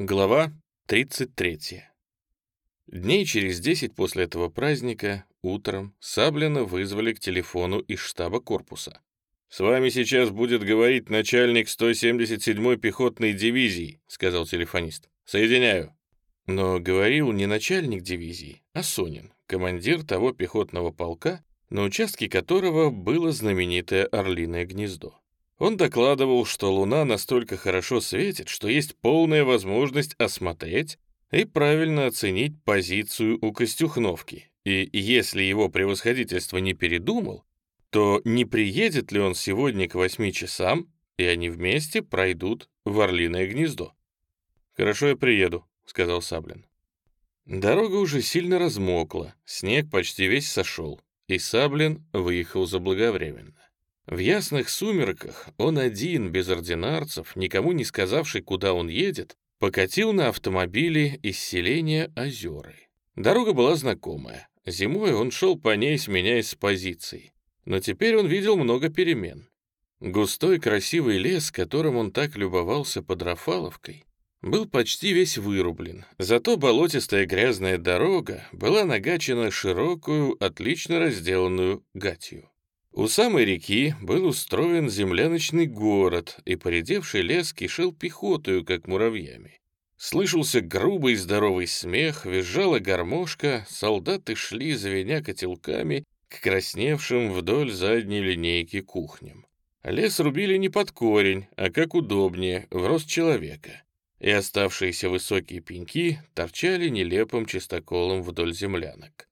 Глава 33. Дней через 10 после этого праздника утром Саблина вызвали к телефону из штаба корпуса. «С вами сейчас будет говорить начальник 177-й пехотной дивизии», — сказал телефонист. «Соединяю». Но говорил не начальник дивизии, а Сонин, командир того пехотного полка, на участке которого было знаменитое Орлиное гнездо. Он докладывал, что Луна настолько хорошо светит, что есть полная возможность осмотреть и правильно оценить позицию у Костюхновки. И если его превосходительство не передумал, то не приедет ли он сегодня к восьми часам, и они вместе пройдут в Орлиное гнездо. «Хорошо, я приеду», — сказал Саблин. Дорога уже сильно размокла, снег почти весь сошел, и Саблин выехал заблаговременно. В ясных сумерках он один, без ординарцев, никому не сказавший, куда он едет, покатил на автомобиле из селения Озеры. Дорога была знакомая. Зимой он шел по ней, сменяясь с позиций. Но теперь он видел много перемен. Густой красивый лес, которым он так любовался под Рафаловкой, был почти весь вырублен. Зато болотистая грязная дорога была нагачена широкую, отлично разделанную гатью. У самой реки был устроен земляночный город, и поредевший лес кишел пехотою, как муравьями. Слышался грубый здоровый смех, визжала гармошка, солдаты шли, звеня котелками, к красневшим вдоль задней линейки кухням. Лес рубили не под корень, а как удобнее, в рост человека, и оставшиеся высокие пеньки торчали нелепым чистоколом вдоль землянок.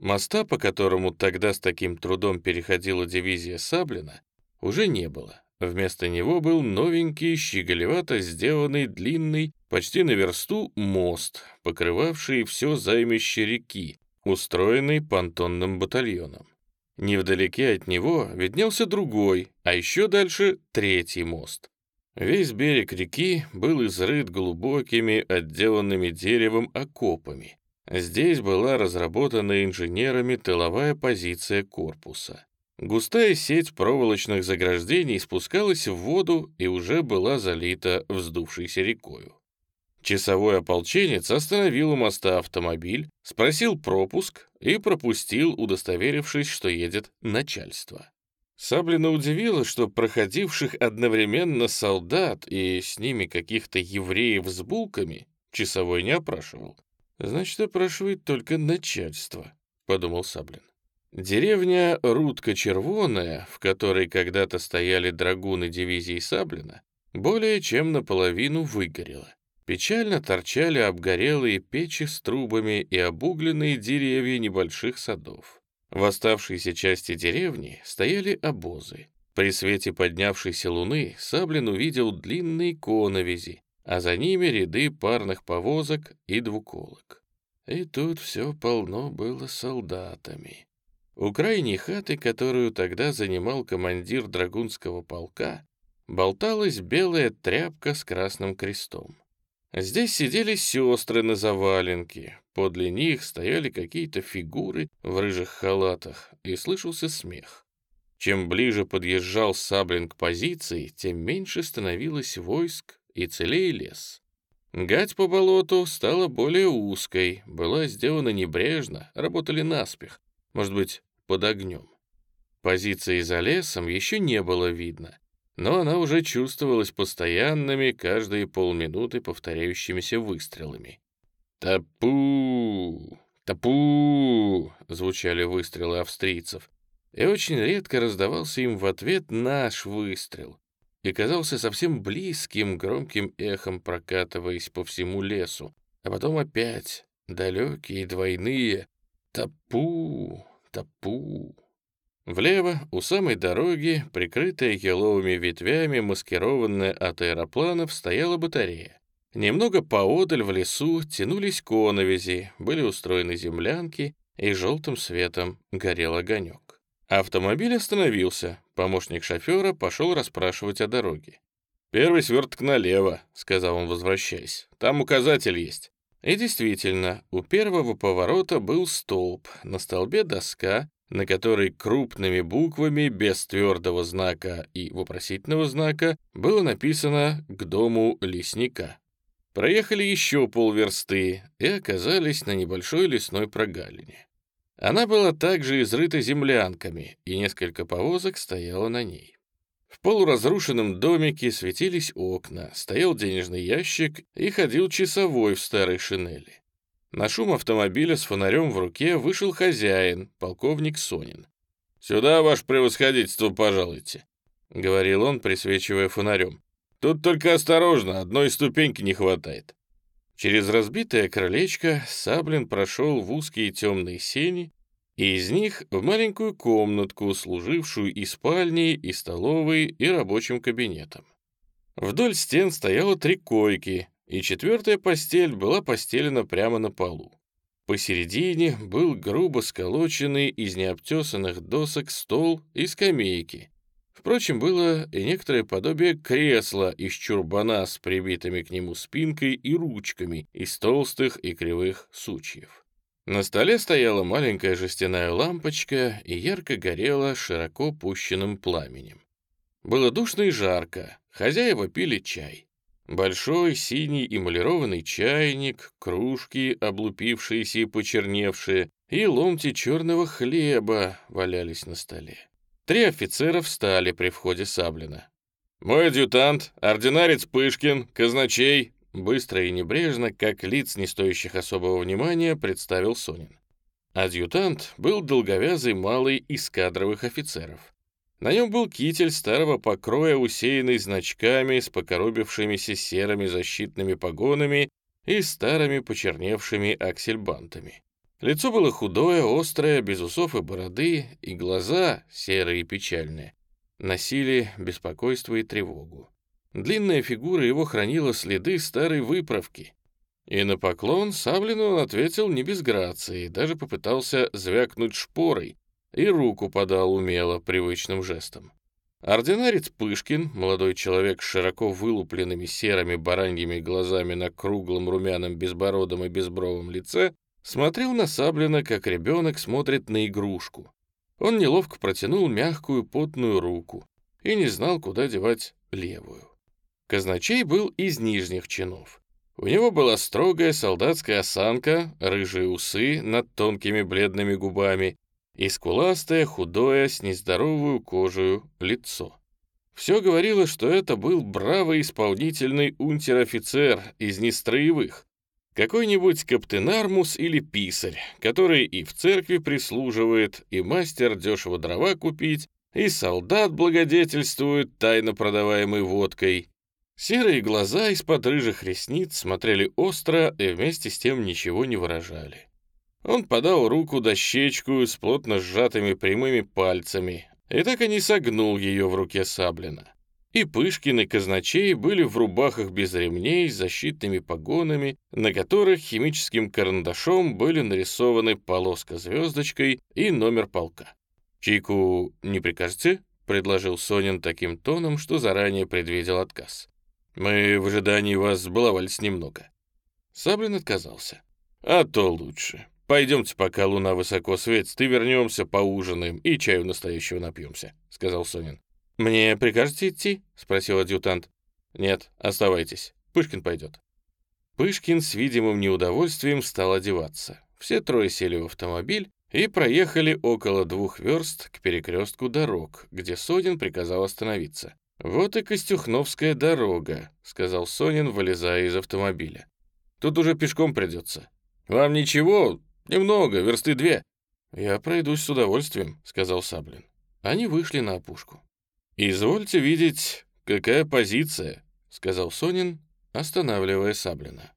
Моста, по которому тогда с таким трудом переходила дивизия Саблина, уже не было. Вместо него был новенький, щеголевато сделанный длинный, почти на версту, мост, покрывавший все займище реки, устроенный понтонным батальоном. Невдалеке от него виднелся другой, а еще дальше третий мост. Весь берег реки был изрыт глубокими, отделанными деревом окопами, Здесь была разработана инженерами тыловая позиция корпуса. Густая сеть проволочных заграждений спускалась в воду и уже была залита вздувшейся рекою. Часовой ополченец остановил у моста автомобиль, спросил пропуск и пропустил, удостоверившись, что едет начальство. Саблина удивило, что проходивших одновременно солдат и с ними каких-то евреев с булками часовой не опрашивал. «Значит, опрашивает только начальство», — подумал Саблин. Деревня Рудка-Червоная, в которой когда-то стояли драгуны дивизии Саблина, более чем наполовину выгорела. Печально торчали обгорелые печи с трубами и обугленные деревья небольших садов. В оставшейся части деревни стояли обозы. При свете поднявшейся луны Саблин увидел длинные коновизи, а за ними ряды парных повозок и двуколок. И тут все полно было солдатами. У крайней хаты, которую тогда занимал командир драгунского полка, болталась белая тряпка с красным крестом. Здесь сидели сестры на заваленке, подле них стояли какие-то фигуры в рыжих халатах, и слышался смех. Чем ближе подъезжал Саблин к позиции, тем меньше становилось войск и целее лес. Гать по болоту стала более узкой, была сделана небрежно, работали наспех, может быть, под огнем. Позиции за лесом еще не было видно, но она уже чувствовалась постоянными, каждые полминуты повторяющимися выстрелами. «Тапу! Тапу!» — звучали выстрелы австрийцев, и очень редко раздавался им в ответ наш выстрел, и казался совсем близким, громким эхом прокатываясь по всему лесу. А потом опять далекие двойные «тапу, тапу». Влево, у самой дороги, прикрытая еловыми ветвями, маскированная от аэропланов, стояла батарея. Немного поодаль в лесу тянулись коновизи, были устроены землянки, и желтым светом горел огонек. Автомобиль остановился. Помощник шофера пошел расспрашивать о дороге. «Первый сверток налево», — сказал он, возвращаясь. «Там указатель есть». И действительно, у первого поворота был столб, на столбе доска, на которой крупными буквами, без твердого знака и вопросительного знака, было написано «К дому лесника». Проехали еще полверсты и оказались на небольшой лесной прогалине. Она была также изрыта землянками, и несколько повозок стояло на ней. В полуразрушенном домике светились окна, стоял денежный ящик и ходил часовой в старой шинели. На шум автомобиля с фонарем в руке вышел хозяин, полковник Сонин. «Сюда, ваше превосходительство, пожалуйте», — говорил он, присвечивая фонарем. «Тут только осторожно, одной ступеньки не хватает». Через разбитое крылечко Саблин прошел в узкие темные сени, и из них в маленькую комнатку, служившую и спальней, и столовой, и рабочим кабинетом. Вдоль стен стояло три койки, и четвертая постель была постелена прямо на полу. Посередине был грубо сколоченный из необтесанных досок стол и скамейки. Впрочем, было и некоторое подобие кресла из чурбана с прибитыми к нему спинкой и ручками из толстых и кривых сучьев. На столе стояла маленькая жестяная лампочка и ярко горела широко пущенным пламенем. Было душно и жарко, хозяева пили чай. Большой синий эмалированный чайник, кружки, облупившиеся и почерневшие, и ломти черного хлеба валялись на столе. Три офицера встали при входе Саблина. «Мой адъютант, ординарец Пышкин, казначей», быстро и небрежно, как лиц, не стоящих особого внимания, представил Сонин. Адъютант был долговязый малый из кадровых офицеров. На нем был китель старого покроя, усеянный значками с покоробившимися серыми защитными погонами и старыми почерневшими аксельбантами. Лицо было худое, острое, без усов и бороды, и глаза, серые и печальные, носили беспокойство и тревогу. Длинная фигура его хранила следы старой выправки. И на поклон Саблину он ответил не без грации, даже попытался звякнуть шпорой, и руку подал умело, привычным жестом. Ординарец Пышкин, молодой человек с широко вылупленными серыми бараньими глазами на круглом румяном безбородом и безбровом лице, смотрел на Саблина, как ребенок смотрит на игрушку. Он неловко протянул мягкую потную руку и не знал, куда девать левую. Казначей был из нижних чинов. У него была строгая солдатская осанка, рыжие усы над тонкими бледными губами и скуластое, худое, с нездоровую кожей лицо. Все говорило, что это был бравый исполнительный унтер-офицер из нестроевых, какой-нибудь каптенармус или писарь, который и в церкви прислуживает, и мастер дешево дрова купить, и солдат благодетельствует, тайно продаваемой водкой. Серые глаза из-под рыжих ресниц смотрели остро и вместе с тем ничего не выражали. Он подал руку дощечку с плотно сжатыми прямыми пальцами, и так и не согнул ее в руке Саблина. И Пышкин, и Казначей были в рубахах без ремней с защитными погонами, на которых химическим карандашом были нарисованы полоска-звездочкой и номер полка. «Чайку не прикажете?» — предложил Сонин таким тоном, что заранее предвидел отказ. «Мы в ожидании вас сбаловались немного». Саблин отказался. «А то лучше. «Пойдемте, пока луна высоко светит, и вернемся, поужинаем и чаю настоящего напьемся», — сказал Сонин. «Мне прикажете идти?» — спросил адъютант. «Нет, оставайтесь. Пышкин пойдет». Пышкин с видимым неудовольствием стал одеваться. Все трое сели в автомобиль и проехали около двух верст к перекрестку дорог, где Сонин приказал остановиться. «Вот и Костюхновская дорога», — сказал Сонин, вылезая из автомобиля. «Тут уже пешком придется». «Вам ничего, «Немного, версты две». «Я пройдусь с удовольствием», — сказал Саблин. Они вышли на опушку. «Извольте видеть, какая позиция», — сказал Сонин, останавливая Саблина.